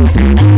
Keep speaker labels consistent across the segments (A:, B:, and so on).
A: Música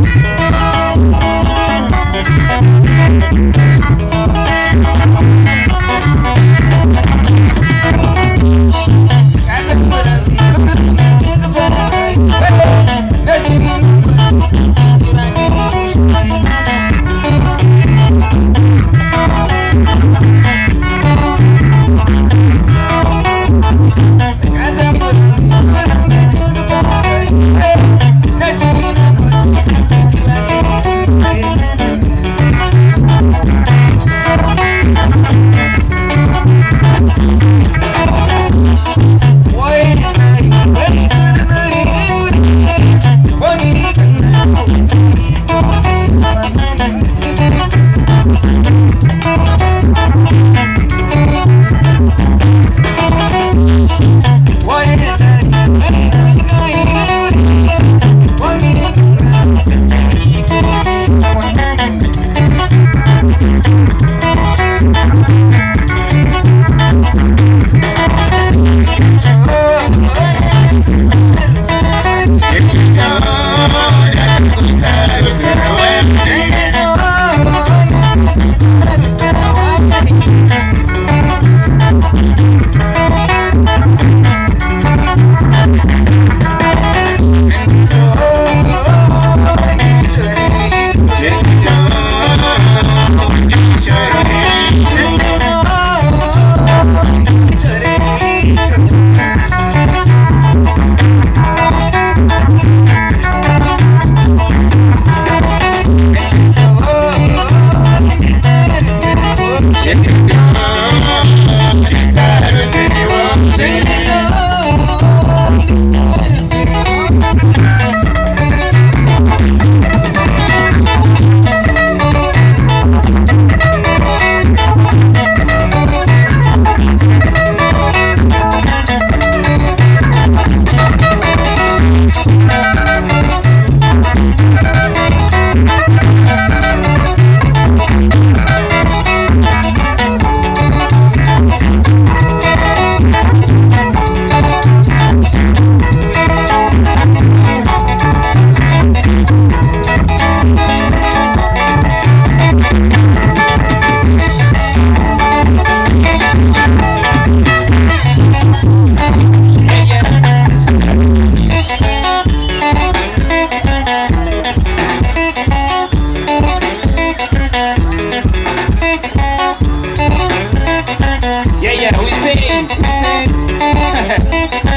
B: Hey, hey.